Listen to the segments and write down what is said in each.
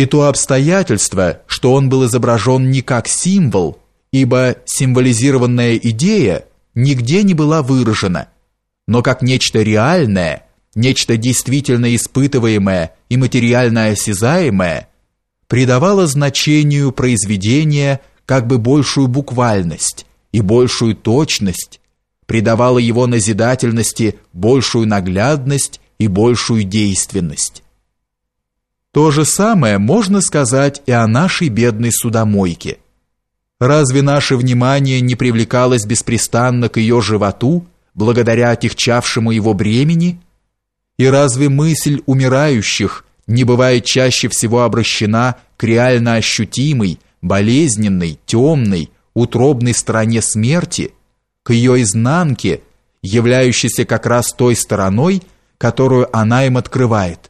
и то обстоятельство, что он был изображен не как символ, ибо символизированная идея нигде не была выражена, но как нечто реальное, нечто действительно испытываемое и материально осязаемое, придавало значению произведения как бы большую буквальность и большую точность, придавало его назидательности большую наглядность и большую действенность. То же самое можно сказать и о нашей бедной судомойке. Разве наше внимание не привлекалось беспрестанно к ее животу, благодаря отягчавшему его бремени? И разве мысль умирающих не бывает чаще всего обращена к реально ощутимой, болезненной, темной, утробной стороне смерти, к ее изнанке, являющейся как раз той стороной, которую она им открывает?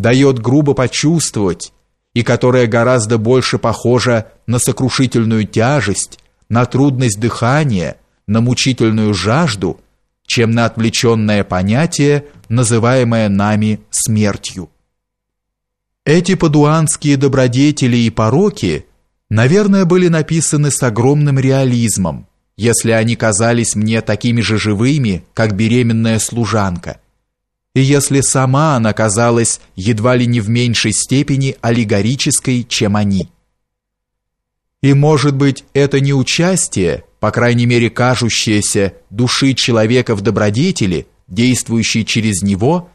Дает грубо почувствовать и которая гораздо больше похожа на сокрушительную тяжесть, на трудность дыхания, на мучительную жажду, чем на отвлеченное понятие, называемое нами смертью. Эти падуанские добродетели и пороки, наверное, были написаны с огромным реализмом, если они казались мне такими же живыми, как беременная служанка – и если сама она казалась едва ли не в меньшей степени аллегорической, чем они. И, может быть, это не участие, по крайней мере, кажущееся души человека в добродетели, действующей через него,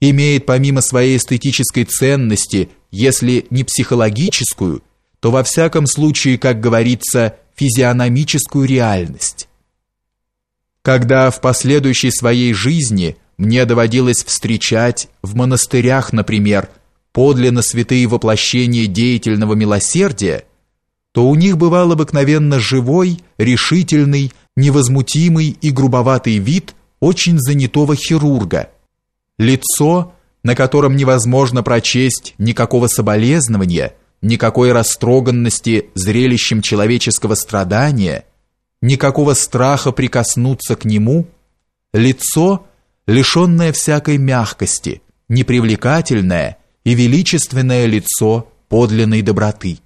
имеет помимо своей эстетической ценности, если не психологическую, то во всяком случае, как говорится, физиономическую реальность. Когда в последующей своей жизни – мне доводилось встречать в монастырях, например, подлинно святые воплощения деятельного милосердия, то у них бывал обыкновенно живой, решительный, невозмутимый и грубоватый вид очень занятого хирурга. Лицо, на котором невозможно прочесть никакого соболезнования, никакой растроганности зрелищем человеческого страдания, никакого страха прикоснуться к нему, лицо – лишенное всякой мягкости, непривлекательное и величественное лицо подлинной доброты.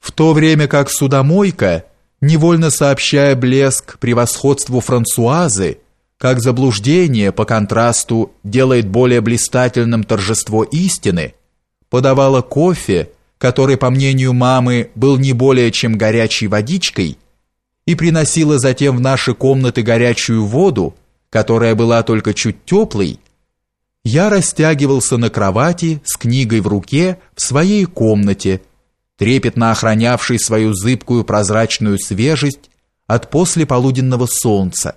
В то время как судомойка, невольно сообщая блеск превосходству Франсуазы, как заблуждение по контрасту делает более блистательным торжество истины, подавала кофе, который, по мнению мамы, был не более чем горячей водичкой, и приносила затем в наши комнаты горячую воду, которая была только чуть теплой, я растягивался на кровати с книгой в руке в своей комнате, трепетно охранявшей свою зыбкую прозрачную свежесть от послеполуденного солнца,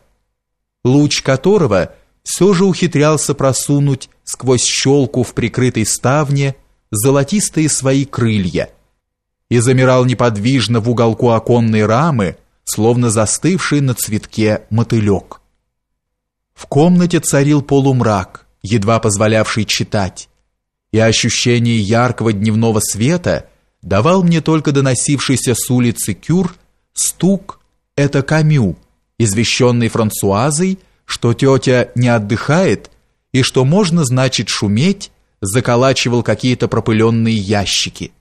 луч которого все же ухитрялся просунуть сквозь щелку в прикрытой ставне золотистые свои крылья и замирал неподвижно в уголку оконной рамы, словно застывший на цветке мотылек. В комнате царил полумрак, едва позволявший читать, и ощущение яркого дневного света давал мне только доносившийся с улицы Кюр стук «это Камю», извещенный Франсуазой, что тетя не отдыхает и что можно, значит, шуметь, заколачивал какие-то пропыленные ящики,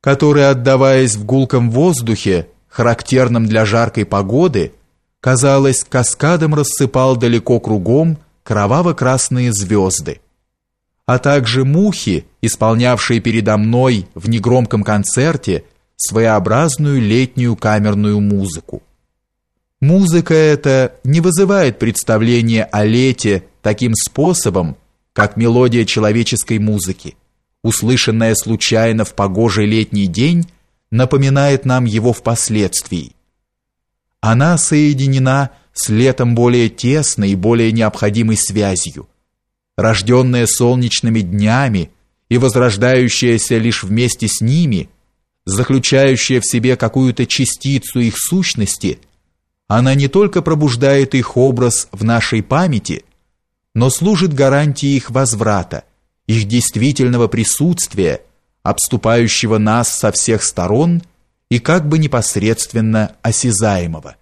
которые, отдаваясь в гулком воздухе, характерном для жаркой погоды, казалось, каскадом рассыпал далеко кругом кроваво-красные звезды, а также мухи, исполнявшие передо мной в негромком концерте своеобразную летнюю камерную музыку. Музыка эта не вызывает представления о лете таким способом, как мелодия человеческой музыки, услышанная случайно в погожий летний день, напоминает нам его впоследствии она соединена с летом более тесной и более необходимой связью, рожденная солнечными днями и возрождающаяся лишь вместе с ними, заключающая в себе какую-то частицу их сущности, она не только пробуждает их образ в нашей памяти, но служит гарантией их возврата, их действительного присутствия, обступающего нас со всех сторон – и как бы непосредственно осязаемого.